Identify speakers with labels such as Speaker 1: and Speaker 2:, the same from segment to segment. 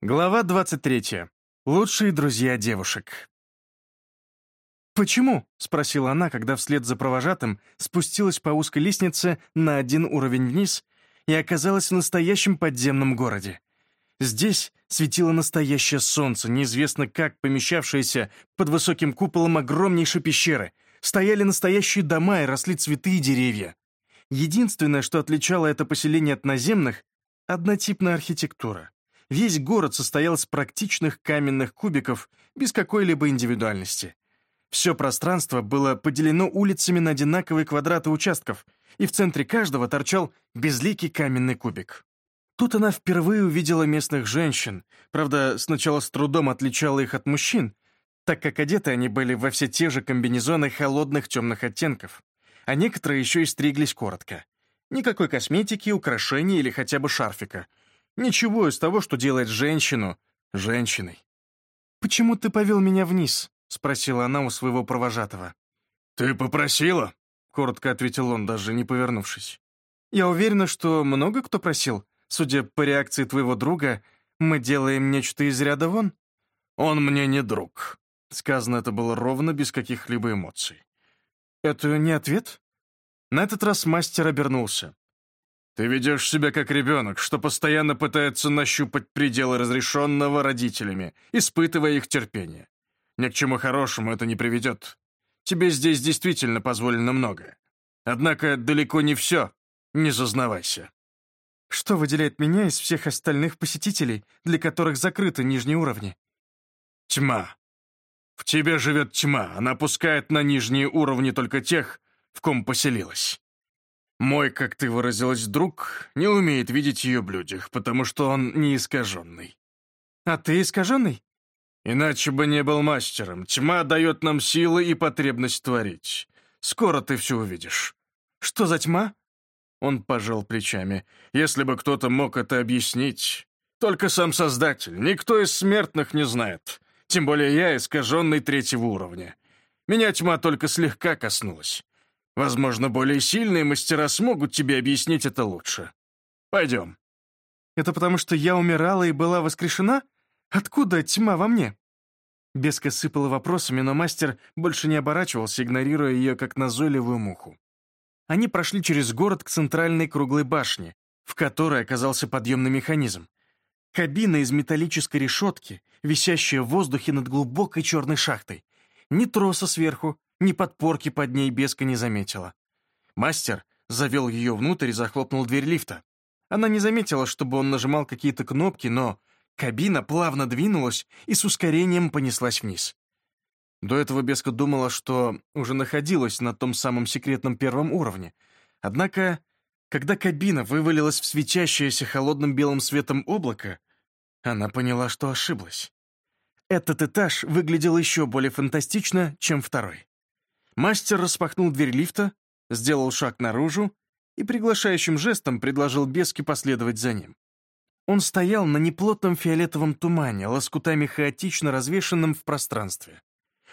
Speaker 1: Глава 23. Лучшие друзья девушек. «Почему?» — спросила она, когда вслед за провожатым спустилась по узкой лестнице на один уровень вниз и оказалась в настоящем подземном городе. Здесь светило настоящее солнце, неизвестно как помещавшееся под высоким куполом огромнейшей пещеры. Стояли настоящие дома и росли цветы и деревья. Единственное, что отличало это поселение от наземных — однотипная архитектура. Весь город состоял из практичных каменных кубиков без какой-либо индивидуальности. Все пространство было поделено улицами на одинаковые квадраты участков, и в центре каждого торчал безликий каменный кубик. Тут она впервые увидела местных женщин, правда, сначала с трудом отличала их от мужчин, так как одеты они были во все те же комбинезоны холодных темных оттенков, а некоторые еще и стриглись коротко. Никакой косметики, украшений или хотя бы шарфика — Ничего из того, что делает женщину женщиной. «Почему ты повел меня вниз?» — спросила она у своего провожатого.
Speaker 2: «Ты попросила?»
Speaker 1: — коротко ответил он, даже не повернувшись. «Я уверена, что много кто просил. Судя по реакции твоего друга, мы делаем нечто из ряда вон».
Speaker 2: «Он мне не друг». Сказано это было ровно, без каких-либо эмоций.
Speaker 1: «Это не ответ?» На этот раз мастер обернулся.
Speaker 2: Ты ведешь себя как ребенок, что постоянно пытается нащупать пределы разрешенного родителями, испытывая их терпение. Ни к чему хорошему это не приведет. Тебе здесь действительно позволено многое. Однако далеко не все. Не зазнавайся.
Speaker 1: Что выделяет меня из всех остальных посетителей, для которых закрыты нижние уровни?
Speaker 2: Тьма. В тебе живет тьма. Она пускает на нижние уровни только тех, в ком поселилась. Мой, как ты выразилась, друг, не умеет видеть ее в людях, потому что он не искаженный.
Speaker 1: А ты искаженный?
Speaker 2: Иначе бы не был мастером. Тьма дает нам силы и потребность творить. Скоро ты все увидишь.
Speaker 1: Что за тьма?
Speaker 2: Он пожал плечами. Если бы кто-то мог это объяснить. Только сам Создатель. Никто из смертных не знает. Тем более я, искаженный третьего уровня. Меня тьма только слегка коснулась. Возможно, более сильные мастера смогут тебе объяснить это лучше. Пойдем».
Speaker 1: «Это потому, что я умирала и была воскрешена? Откуда тьма во мне?» Беска сыпала вопросами, но мастер больше не оборачивался, игнорируя ее как назойливую муху. Они прошли через город к центральной круглой башне, в которой оказался подъемный механизм. Кабина из металлической решетки, висящая в воздухе над глубокой черной шахтой. Ни троса сверху, ни подпорки под ней Беска не заметила. Мастер завел ее внутрь и захлопнул дверь лифта. Она не заметила, чтобы он нажимал какие-то кнопки, но кабина плавно двинулась и с ускорением понеслась вниз. До этого Беска думала, что уже находилась на том самом секретном первом уровне. Однако, когда кабина вывалилась в светящееся холодным белым светом облако, она поняла, что ошиблась. Этот этаж выглядел еще более фантастично, чем второй. Мастер распахнул дверь лифта, сделал шаг наружу и приглашающим жестом предложил Беске последовать за ним. Он стоял на неплотном фиолетовом тумане, лоскутами хаотично развешенным в пространстве.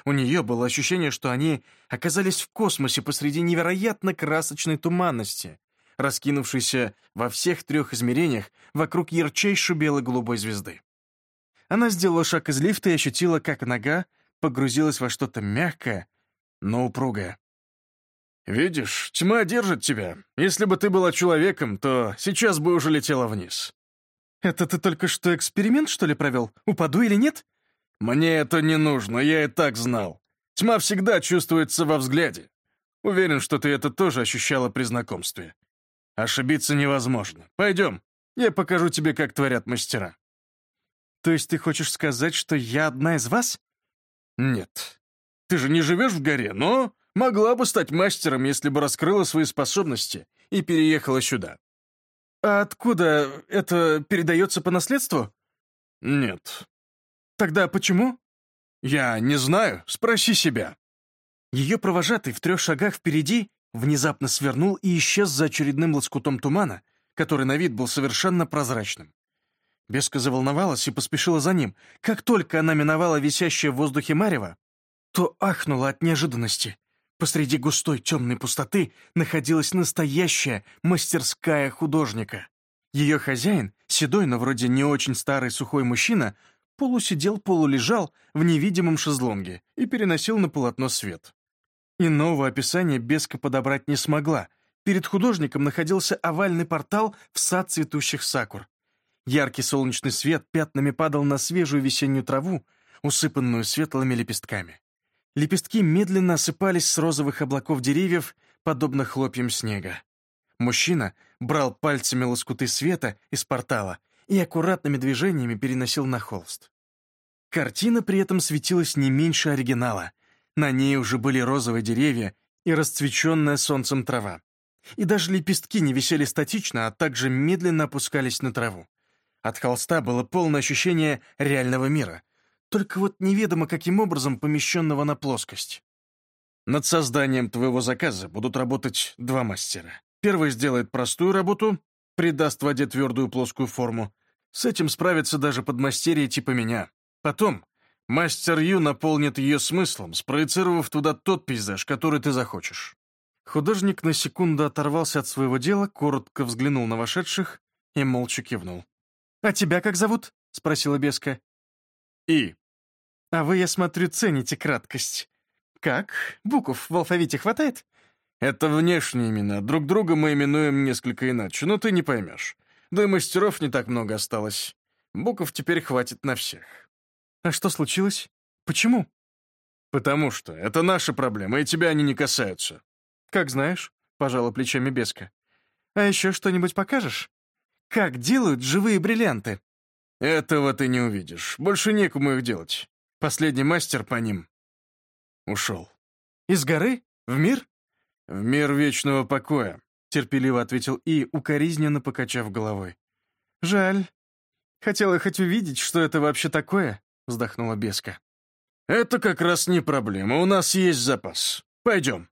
Speaker 1: У нее было ощущение, что они оказались в космосе посреди невероятно красочной туманности, раскинувшейся во всех трех измерениях вокруг ярчайшей бело-голубой звезды. Она сделала шаг из лифта и ощутила, как нога погрузилась во что-то мягкое, но упругая.
Speaker 2: «Видишь, тьма держит тебя. Если бы ты была человеком, то сейчас бы уже летела вниз».
Speaker 1: «Это ты только что эксперимент, что ли, провел? Упаду или нет?»
Speaker 2: «Мне это не нужно, я и так знал. Тьма всегда чувствуется во взгляде. Уверен, что ты это тоже ощущала при знакомстве. Ошибиться невозможно. Пойдем, я покажу тебе, как творят мастера».
Speaker 1: «То есть ты хочешь сказать, что я одна из вас?»
Speaker 2: «Нет. Ты же не живешь в горе, но могла бы стать мастером, если бы раскрыла свои способности и переехала сюда».
Speaker 1: «А откуда это передается по наследству?»
Speaker 2: «Нет».
Speaker 1: «Тогда почему?»
Speaker 2: «Я не знаю. Спроси себя».
Speaker 1: Ее провожатый в трех шагах впереди внезапно свернул и исчез за очередным лоскутом тумана, который на вид был совершенно прозрачным. Беска заволновалась и поспешила за ним. Как только она миновала висящее в воздухе марево, то ахнула от неожиданности. Посреди густой темной пустоты находилась настоящая мастерская художника. Ее хозяин Седой, но вроде не очень старый сухой мужчина полусидел, полулежал в невидимом шезлонге и переносил на полотно свет. Иного описания Беска подобрать не смогла. Перед художником находился овальный портал в сад цветущих сакур. Яркий солнечный свет пятнами падал на свежую весеннюю траву, усыпанную светлыми лепестками. Лепестки медленно осыпались с розовых облаков деревьев, подобно хлопьям снега. Мужчина брал пальцами лоскуты света из портала и аккуратными движениями переносил на холст. Картина при этом светилась не меньше оригинала. На ней уже были розовые деревья и расцвеченная солнцем трава. И даже лепестки не висели статично, а также медленно опускались на траву. От холста было полное ощущение реального мира, только вот неведомо каким образом помещенного на плоскость. Над созданием твоего заказа будут работать два мастера. Первый сделает простую работу, придаст воде твердую плоскую форму. С этим справится даже подмастерье типа меня. Потом мастер Ю наполнит ее смыслом, спроецировав туда тот пейзаж, который ты захочешь. Художник на секунду оторвался от своего дела, коротко взглянул на вошедших и молча кивнул. «А тебя как зовут?» — спросила Беска. «И». «А вы, я смотрю, цените краткость. Как? Букв в алфавите хватает?»
Speaker 2: Это внешние имена. Друг друга мы именуем несколько иначе, но ты не поймешь. Да и мастеров не так много осталось. Букв теперь хватит на всех.
Speaker 1: А что случилось? Почему?
Speaker 2: Потому что это наша проблема, и тебя они не касаются.
Speaker 1: Как знаешь, пожала плечами Беска. А еще что-нибудь покажешь? Как делают живые бриллианты?
Speaker 2: Этого ты не увидишь. Больше некому их делать. Последний мастер по ним ушел.
Speaker 1: Из горы? В мир?
Speaker 2: «В мир вечного покоя», — терпеливо ответил И, укоризненно покачав головой.
Speaker 1: «Жаль. Хотела хоть увидеть, что это вообще такое», — вздохнула Беска.
Speaker 2: «Это как раз не проблема, у нас есть запас. Пойдем».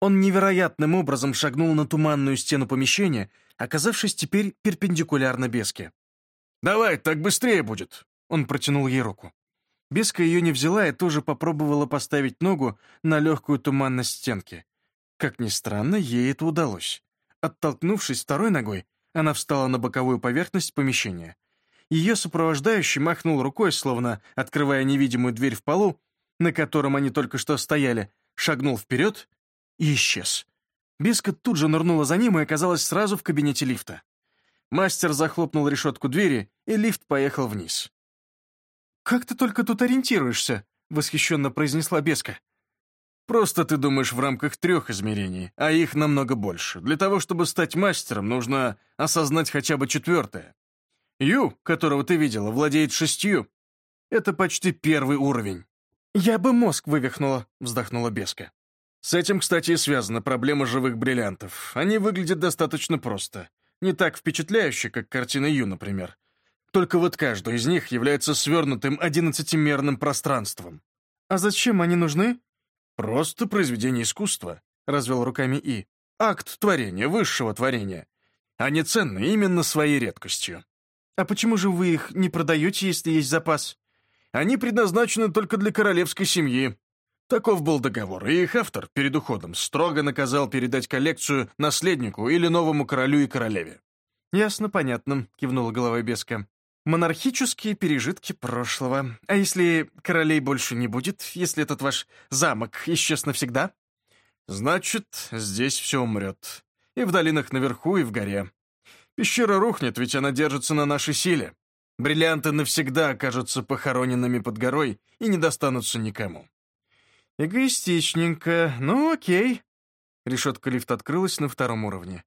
Speaker 1: Он невероятным образом шагнул на туманную стену помещения, оказавшись теперь перпендикулярно Беске.
Speaker 2: «Давай, так быстрее будет!» Он протянул ей руку.
Speaker 1: Беска ее не взяла и тоже попробовала поставить ногу на легкую туманность стенки. Как ни странно, ей это удалось. Оттолкнувшись второй ногой, она встала на боковую поверхность помещения. Ее сопровождающий махнул рукой, словно открывая невидимую дверь в полу, на котором они только что стояли, шагнул вперед и исчез. Беска тут же нырнула за ним и оказалась сразу в кабинете лифта. Мастер захлопнул решетку двери, и лифт поехал вниз. «Как ты только тут ориентируешься?» — восхищенно произнесла Беска.
Speaker 2: Просто ты думаешь в рамках трех измерений, а их намного больше. Для того, чтобы стать мастером, нужно осознать хотя бы четвертое. Ю, которого ты видела, владеет шестью. Это почти первый уровень.
Speaker 1: «Я бы мозг вывихнула», — вздохнула Беска.
Speaker 2: С этим, кстати, и связана проблема живых бриллиантов. Они выглядят достаточно просто. Не так впечатляюще, как картина Ю, например. Только вот каждый из них является свернутым одиннадцатимерным пространством.
Speaker 1: «А зачем они нужны?»
Speaker 2: «Просто произведение искусства», — развел руками И. «Акт творения, высшего творения. Они ценны именно своей редкостью».
Speaker 1: «А почему же вы их не продаете, если есть запас?»
Speaker 2: «Они предназначены только для королевской семьи», Таков был договор, и их автор перед уходом строго наказал передать коллекцию наследнику или новому королю и королеве.
Speaker 1: «Ясно, понятно», — кивнула головой Беска. Монархические пережитки прошлого. А если королей больше не будет, если этот ваш замок исчез навсегда?
Speaker 2: Значит, здесь все умрет. И в долинах наверху, и в горе. Пещера рухнет, ведь она держится на нашей силе. Бриллианты навсегда окажутся похороненными под горой и не достанутся никому.
Speaker 1: Эгоистичненько. Ну, окей. Решетка лифта открылась на втором уровне.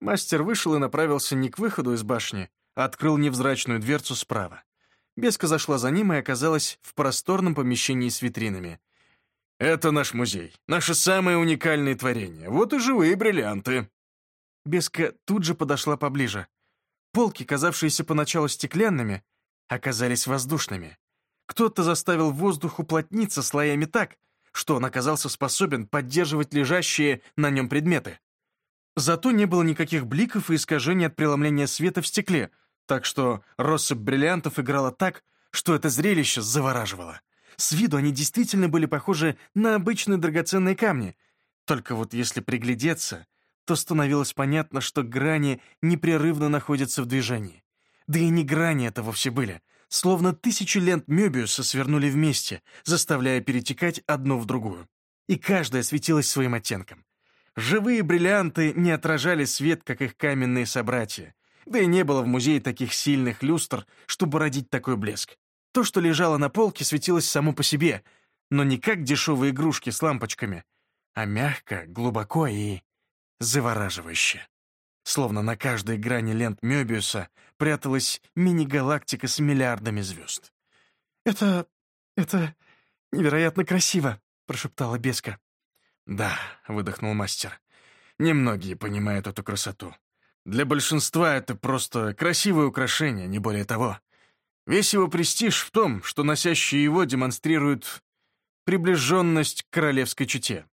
Speaker 1: Мастер вышел и направился не к выходу из башни, открыл невзрачную дверцу справа. Беска зашла за ним и оказалась в просторном помещении с витринами.
Speaker 2: «Это наш музей, наше самое уникальное творение. Вот и живые бриллианты».
Speaker 1: Беска тут же подошла поближе. Полки, казавшиеся поначалу стеклянными, оказались воздушными. Кто-то заставил воздух уплотниться слоями так, что он оказался способен поддерживать лежащие на нем предметы. Зато не было никаких бликов и искажений от преломления света в стекле, так что россыпь бриллиантов играла так, что это зрелище завораживало. С виду они действительно были похожи на обычные драгоценные камни. Только вот если приглядеться, то становилось понятно, что грани непрерывно находятся в движении. Да и не грани это вовсе были. Словно тысячи лент Мёбиуса свернули вместе, заставляя перетекать одну в другую. И каждая светилась своим оттенком. Живые бриллианты не отражали свет, как их каменные собратья. Да и не было в музее таких сильных люстр, чтобы родить такой блеск. То, что лежало на полке, светилось само по себе, но не как дешевые игрушки с лампочками, а мягко, глубоко и завораживающе. Словно на каждой грани лент Мёбиуса пряталась мини-галактика с миллиардами звезд. «Это... это невероятно красиво», — прошептала Беска.
Speaker 2: «Да», — выдохнул мастер. «Немногие понимают эту красоту. Для большинства это просто красивое украшение, не более того. Весь его престиж в том, что носящие его демонстрируют приближенность к королевской чете.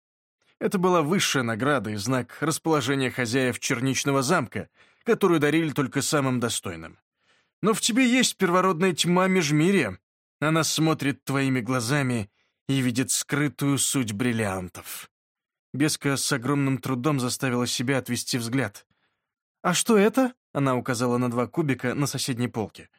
Speaker 2: Это была высшая награда и знак расположения хозяев черничного замка, которую дарили только самым достойным. Но в тебе есть первородная тьма межмирия. Она смотрит твоими глазами и видит скрытую суть бриллиантов. Беска с огромным трудом заставила себя отвести взгляд. «А что это?» — она указала на два кубика на соседней полке.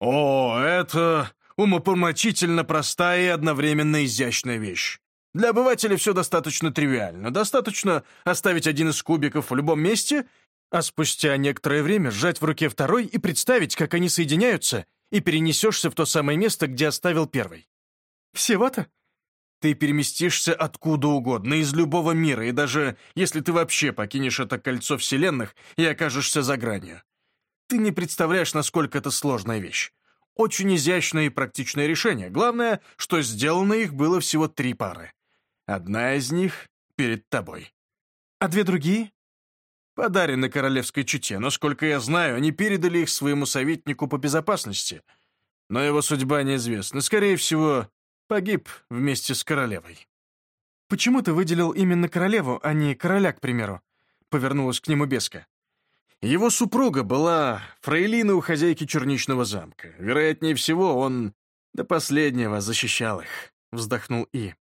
Speaker 2: «О, это умопомрачительно простая и одновременно изящная вещь. Для обывателя все достаточно тривиально. Достаточно оставить один из кубиков в любом месте, а спустя некоторое время сжать в руке второй и представить, как они соединяются, и перенесешься в то самое место, где оставил первый. Всего-то? Ты переместишься откуда угодно, из любого мира, и даже если ты вообще покинешь это кольцо вселенных и окажешься за гранью. Ты не представляешь, насколько это сложная вещь. Очень изящное и практичное решение. Главное, что сделано их было всего три пары. Одна из них перед тобой. А две другие? Подарены королевской чете, но, сколько я знаю, они передали их своему советнику по безопасности. Но его судьба неизвестна. Скорее всего, погиб вместе с королевой. «Почему ты выделил именно королеву, а не короля, к примеру?» — повернулась к нему Беска. Его супруга была фрейлиной у хозяйки черничного замка. Вероятнее всего, он до последнего защищал их, — вздохнул И.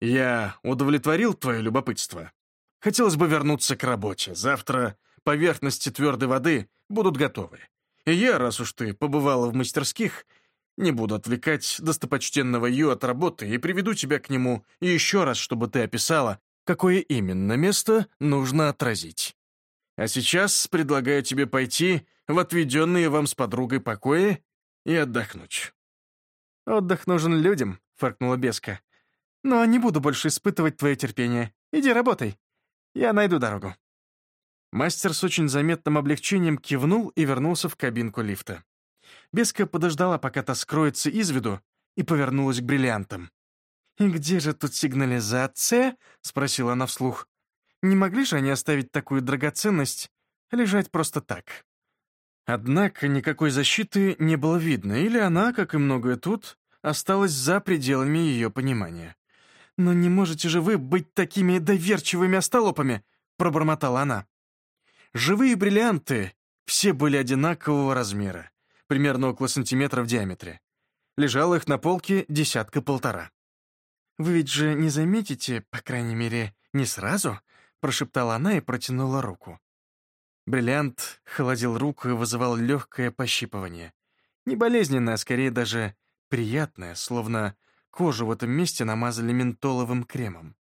Speaker 2: «Я удовлетворил твое любопытство. Хотелось бы вернуться к работе. Завтра поверхности твердой воды будут готовы. И я, раз уж ты побывала в мастерских, не буду отвлекать достопочтенного Ю от работы и приведу тебя к нему еще раз, чтобы ты описала, какое именно место нужно отразить. А сейчас предлагаю тебе пойти в отведенные вам с подругой покои и отдохнуть». «Отдых нужен людям», — фыркнула Беска. Но не буду больше испытывать твое терпение. Иди работай. Я найду дорогу». Мастер с очень заметным облегчением кивнул и вернулся в кабинку лифта. Беска подождала, пока та скроется из виду, и повернулась к бриллиантам. «И где же тут сигнализация?» — спросила она вслух. «Не могли же они оставить такую драгоценность лежать просто так?» Однако никакой защиты не было видно, или она, как и многое тут, осталась за пределами ее понимания. «Но не можете же вы быть такими доверчивыми остолопами!» — пробормотала она. Живые бриллианты все были одинакового размера, примерно около сантиметра в диаметре. Лежало их на полке десятка-полтора. «Вы ведь же не заметите, по крайней мере, не сразу?» — прошептала она и протянула руку. Бриллиант холодил руку и вызывал легкое пощипывание. Не болезненное, а скорее даже приятное, словно Кожу в этом месте намазали ментоловым кремом.